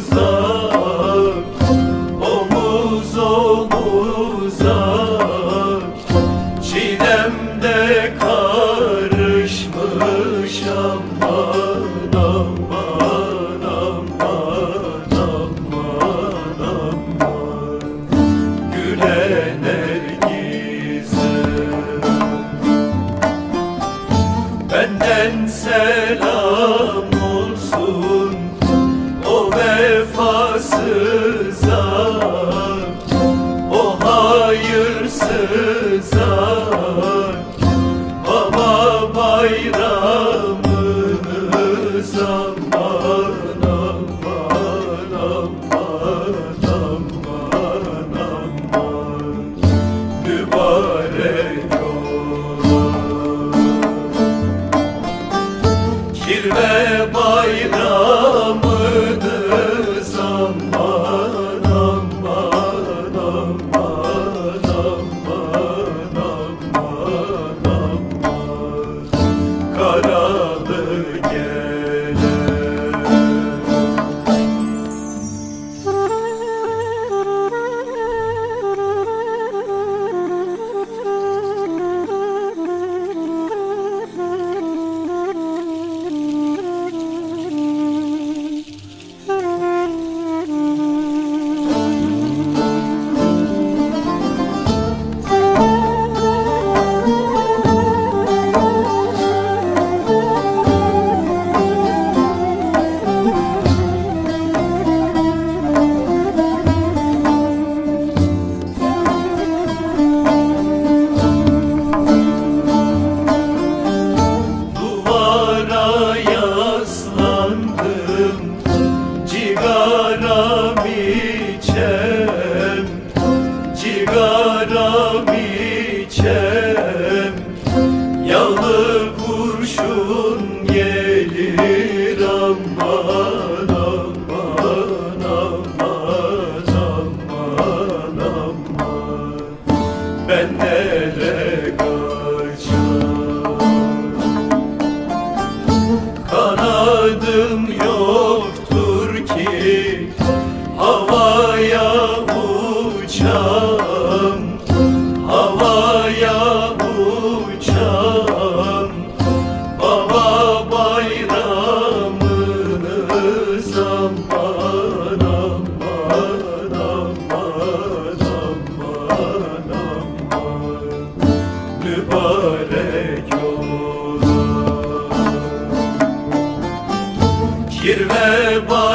So. Saydam hakkım yoktur ki havaya uçam. Havaya uçam. Baba bayramınız aman aman aman aman aman. Mübarek ol. Bye.